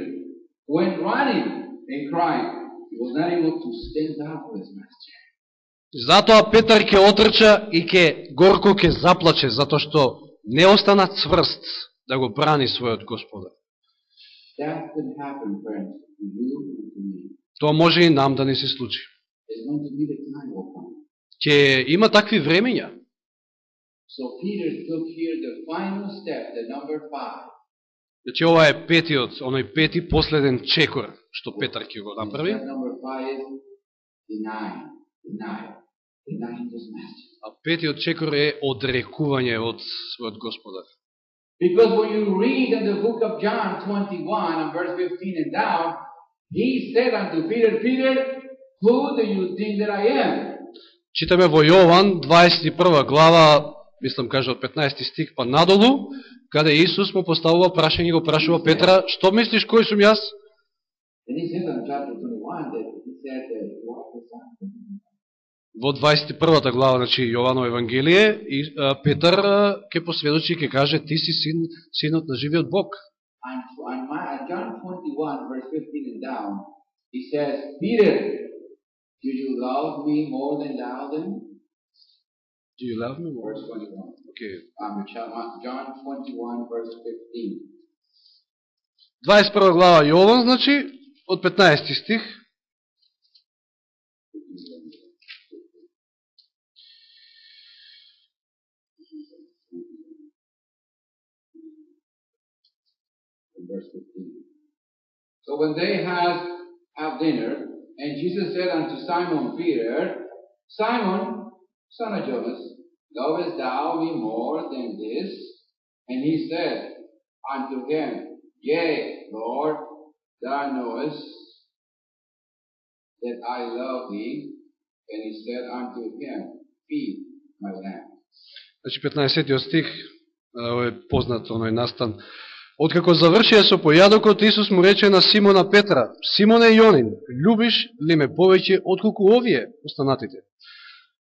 went running and crying. He was not able to stand up for his master. Затоа Петар ке отрча и ке горко ке заплаче, затоа што не остана цврст да го брани својот me. Тоа може и нам да не се случи. Ќе има такви времења. Значи ова е петиот, оној пети последен чекор што Петар ќе го направи. А петиот чекор е одрекување од својот Господар. Because when you read in the book of John 21 and verse 15 and down, he said unto Peter, Peter, who do you think that I am? Читаме во Јован 21 глава, мислам каже од 15 стих па надолу, каде Исус му поставува прашање и го прашува Петра, што мислиш кој сум јас? And he said in chapter 21 that he said that you are the son of God. Во 21 глава, значи Јованово Евангелие, и а, Петар а, ќе посведочи и ќе каже ти си син, синот на живиот Бог. And on my, on John 21 verse 15 and down, he says, Peter, do you love me more than thou them? Do you love me? Verse 21. Okay. Um, John 21 verse 15. 21 глава Јован, значи, од 15 стих. So when they had have dinner, and Jesus said unto Simon Peter, Simon, son of Jonas, lovest thou me more than this? And he said unto him, Yea, Lord, thou knowest that I love thee. And he said unto him, Feed my lambs. Значи 15 стих, а, ова е познат оној настан. Откако завршија со појадокот, Исус му рече на Симона Петра, Симоне Јонин, любиш ли ме повеќе отколку овие останатите?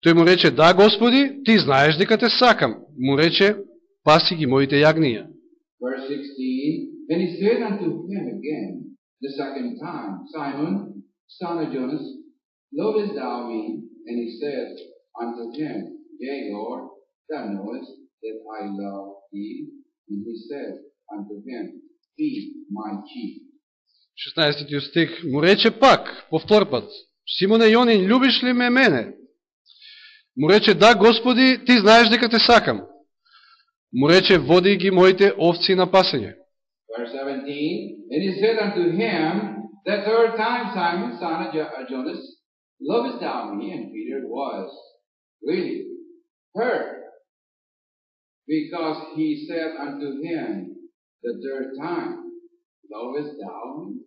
Тој му рече, да, Господи, ти знаеш дека те сакам. Му рече, паси ги моите јагнија. Verse 16, And he said unto him, Yea, Lord, thou knowest that I love thee. And he said unto him, Feed my sheep. 16 стих му рече пак, по втор пат, Симоне Јонин, любиш ли ме мене? Му рече, да, Господи, ти знаеш дека те сакам. Му рече, води ги моите овци на пасење. Verse 17, And he said unto him, The third time, Simon, son of Jo- uh, Jonas, lovest thou me? And Peter was really hurt, because he said unto him the third time, Lovest thou me?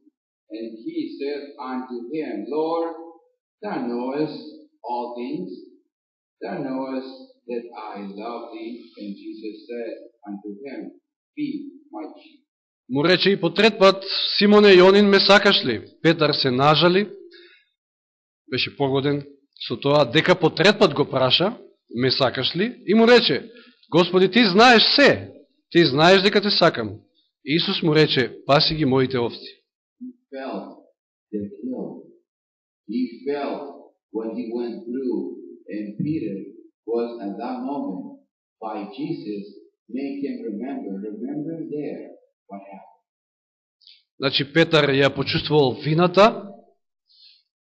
And he said unto him, Lord, thou knowest all things, thou knowest that I love thee. And Jesus said unto him, Be my chief. Му рече и по трет пат, Симоне Јонин, ме сакаш ли? Петар се нажали, беше погоден со тоа, дека по трет пат го праша, ме сакаш ли? И му рече, Господи, ти знаеш се, ти знаеш дека те сакам. Исус му рече, паси ги моите овци. Значи Петар ја почувствувал вината,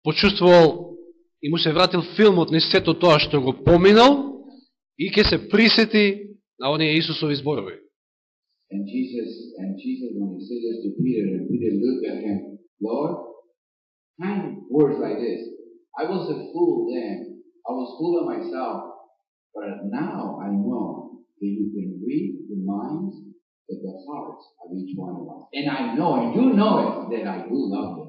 почувствувал и му се вратил филмот на сето тоа што го поминал и ќе се присети на оние Исусови зборови. And Jesus, and Jesus, when he said this to Peter, and Peter looked at him, Lord, kind words like this. I was a fool then. I was full of myself. But now I know that you can read the minds of the hearts of each one of us. And I know, and you know it, that I do love you.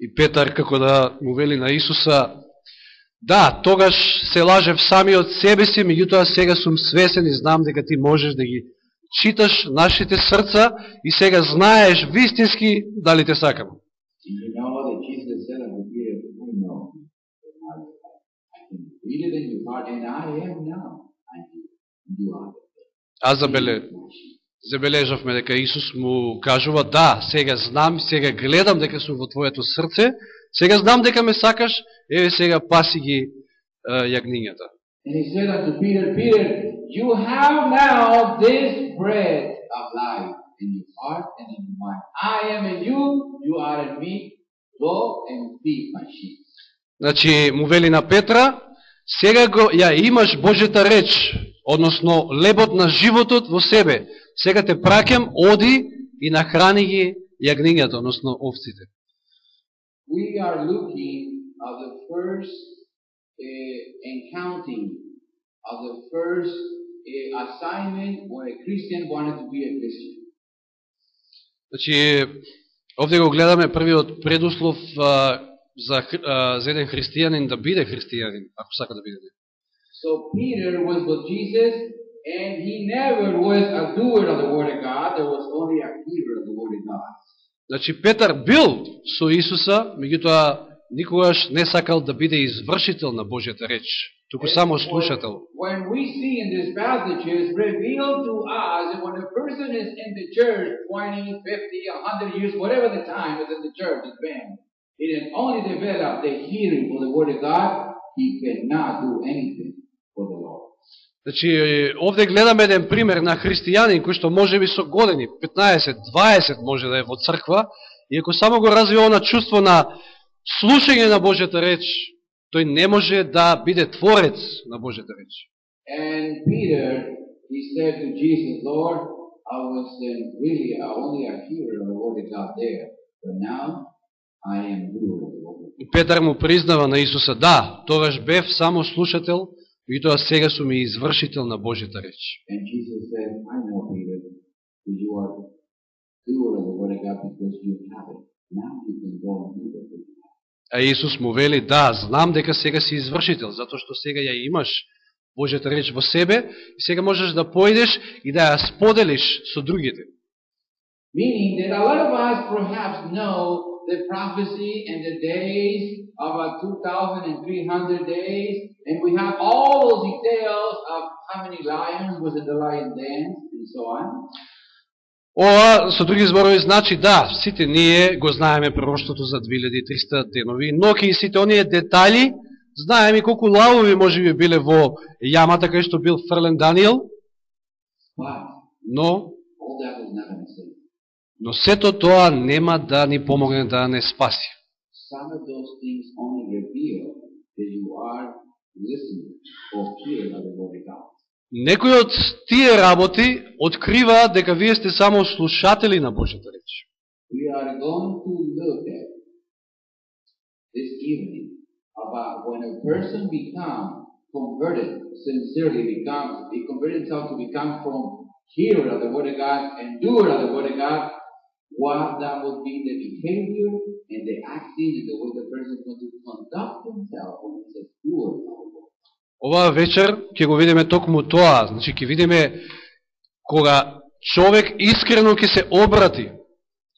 И Петар, како да му вели на Исуса, да, тогаш се лажев самиот себе си, меѓутоа сега сум свесен и знам дека ти можеш да ги читаш нашите срца и сега знаеш вистински дали те сакам. Are. А забеле, забележавме дека Исус му кажува, да, сега знам, сега гледам дека сум во Твоето срце, сега знам дека ме сакаш, еве сега паси ги јагнињата. And he said unto Peter, Peter, you have now this bread of life in your heart and in your mind. I am in you, you are in me. Go and feed my sheep. Значи, му вели на Петра, сега го, ја имаш Божјата реч, односно лебот на животот во себе. Сега те праќам, оди и нахрани ги јагнињата, односно овците. We are looking at the first uh, encounting of the first uh, assignment when a Christian wanted to be a Christian. Значи, овде го гледаме првиот предуслов а, за, а, за еден христијанин да биде христијанин, ако сака да биде. So Peter was with Jesus, and he never was a doer of the Word of God. There was only a hearer of the Word of God. Значи, Петар бил со Исуса, меѓутоа никогаш не сакал да биде извршител на Божјата реч, туку само слушател. When we see in these passages revealed to us that when a person is in the church 20, 50, 100 years, whatever the time is in the church has been, it has only developed the hearing for the Word of God, he cannot do anything for the Lord. Значи, овде гледаме еден пример на христијанин кој што може би со години, 15, 20 може да е во црква, и ако само го развива на чувство на слушање на Божјата реч, тој не може да биде творец на Божјата реч. And Peter, he said to Jesus, Lord, I was really uh, only a hearer of the Word of God there, but now I am doer of. И Петар му признава на Исуса, да, тогаш бев само слушател, и тоа сега сум и извршител на Божјата реч. And Jesus said, I know, Peter, that you are doer of the Word of God because you have it. Now you can go and do the Word of God. А Исус му вели, да, знам дека сега си извршител, затоа што сега ја имаш Божјата реч во себе, и сега можеш да поидеш и да ја споделиш со другите. Meaning that a lot of us perhaps know the prophecy and the days of a 2,300 days, and we have all those details of how many lions was it the lion dance and so on. Ова, со други зборови, значи да, сите ние го знаеме пророштото за 2300 денови, но и сите оние детали, знаеме колку лавови може би биле во јамата кај што бил фрлен Данијел, но, но сето тоа нема да ни помогне да не спаси. Some of those things only reveal that you are listening or hearing of the word of God. Некои од тие работи откриваат дека вие сте само слушатели на Божјата реч. We are going to look at this evening about when a person becomes converted, sincerely becomes, he converted himself to become from hearer of the word of God and doer of the word of God, what that would be the behavior and the acting and the way the person is going to conduct himself when he's a doer of the word. Оваа вечер ќе го видиме токму тоа, значи ќе видиме кога човек искрено ќе се обрати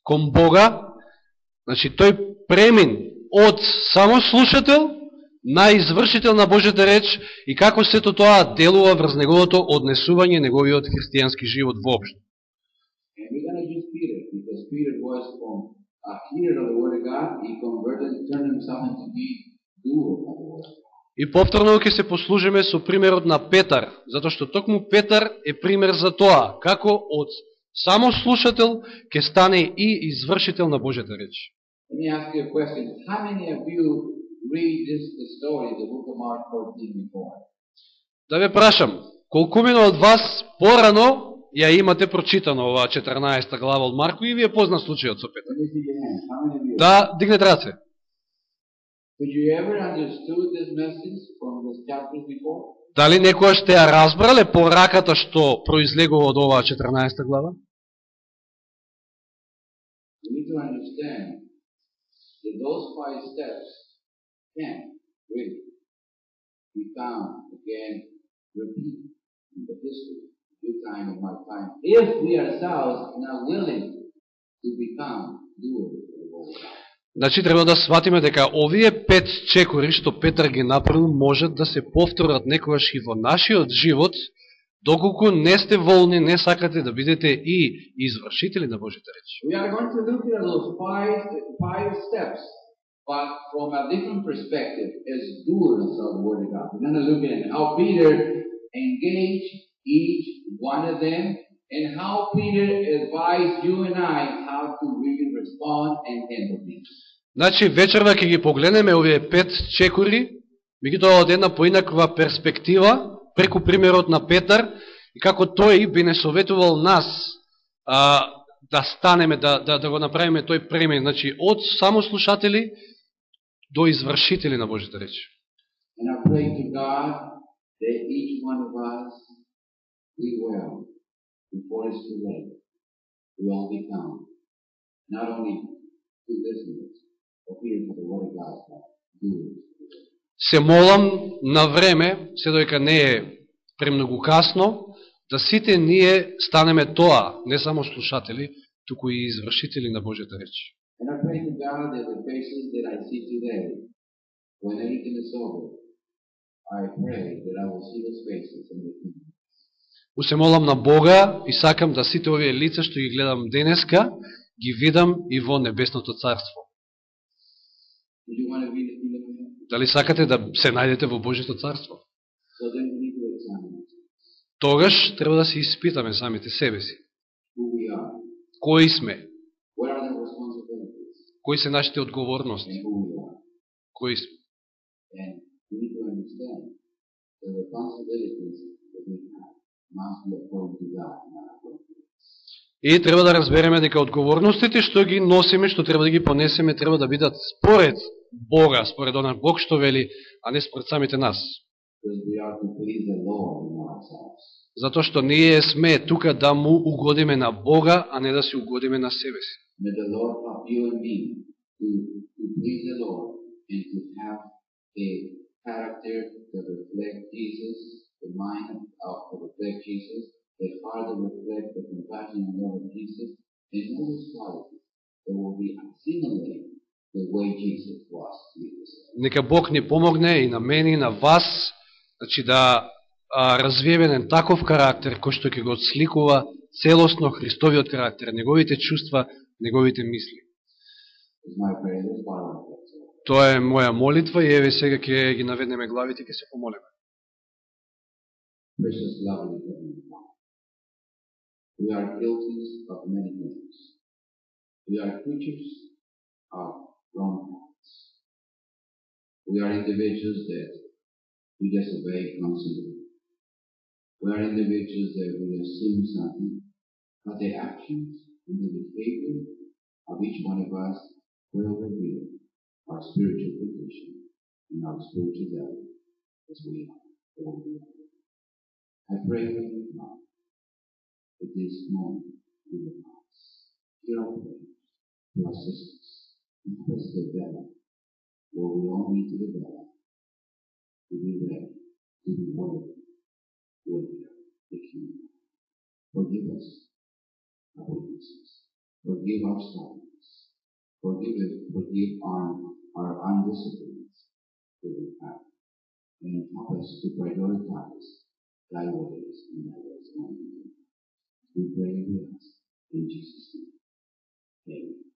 кон Бога, значи тој премин од само слушател на извршител на Божјата реч и како сето тоа делува врз неговото однесување, неговиот христијански живот воопшто. From a hearer of the word of God, he converted, turned himself into be doer of the word. И повторно ќе се послужиме со примерот на Петар, затоа што токму Петар е пример за тоа, како од само слушател ќе стане и извршител на Божјата реч. Let me ask you a question. How many of you read this the story, the book of Mark 14 before? Да ве прашам, колкумина од вас порано ја имате прочитано оваа 14 глава од Марко и ви е познат случајот со Петар? Да, дигнете раце. Did you ever understood this message from this chapters before? Дали некојаш те ја разбрале пораката што произлегува од оваа 14 глава? You need to understand that those five steps can really be found again, repeat in the history, your time and my time, if we ourselves are not willing to become doers of the word of God. Значи, треба да сватиме дека овие пет чекори што Петар ги направил можат да се повторат некојаш и во нашиот живот, доколку не сте волни, не сакате да бидете и извршители на Божите речи. We are going to look at those five, five steps, but from a different perspective as doers of the Word of God. We're going to look at how Peter engaged each one of them and how Peter advised you and I how to really respond and handle things. Значи, вечерва ќе ги погледнеме овие пет чекори, меѓутоа од една поинаква перспектива, преку примерот на Петар, и како тој би не советувал нас а, да станеме, да, да, да го направиме тој премен, значи, од само слушатели до извршители на Божите речи. And I pray to God that each one of us we will, before it's too late, we all become not only good listeners, but hearers of the Word of God, doers. Се молам на време, се дојка не е премногу касно, да сите ние станеме тоа, не само слушатели, туку и извршители на Божјата речи. And I pray to God that the faces that I see today, when everything is over, I pray that I will see those faces in the kingdom. Му се молам на Бога и сакам да сите овие лица што ги гледам денеска, ги видам и во Небесното Царство. Дали сакате да се најдете во Божјето Царство? Тогаш треба да се испитаме самите себе си. Кои сме? Кои се нашите одговорности? and who. Кои сме? И треба да разбереме дека одговорностите што ги носиме, што треба да ги понесеме, треба да бидат според Бога, според она Бог што вели, а не според самите нас. Затоа што ние сме тука да му угодиме на Бога, а не да се угодиме на себе си. Character that Jesus, the mind of reflect Jesus, the heart that reflect the compassion and love of Jesus, in all its qualities, that will be assimilated the way Jesus was in this earth. Нека Бог ни помогне и на мене и на вас, значи да а, развиеме еден таков карактер, кој што ќе го отсликува целосно Христовиот карактер, неговите чувства, неговите мисли. Тоа е моја молитва и еве сега ќе ги наведеме главите и ќе се помолиме. Precious, lovely Heavenly. We are guilty of many things. We are creatures of wrong paths. We are individuals that we disobey constantly. We are individuals that we assume something, but the actions and the behavior of each one of us will reveal our spiritual condition and our spiritual value as we are. I pray that you God at this moment in the hearts. Hear our prayers to assist us and help us develop what we all need to develop to be ready, to be worthy to enter the kingdom. Forgive us our weaknesses. Forgive our stubbornness. Forgive forgive our, our undisciplines that we have. And help us to prioritize thy ways and thy ways alone. We pray and we ask in Jesus' name. Amen.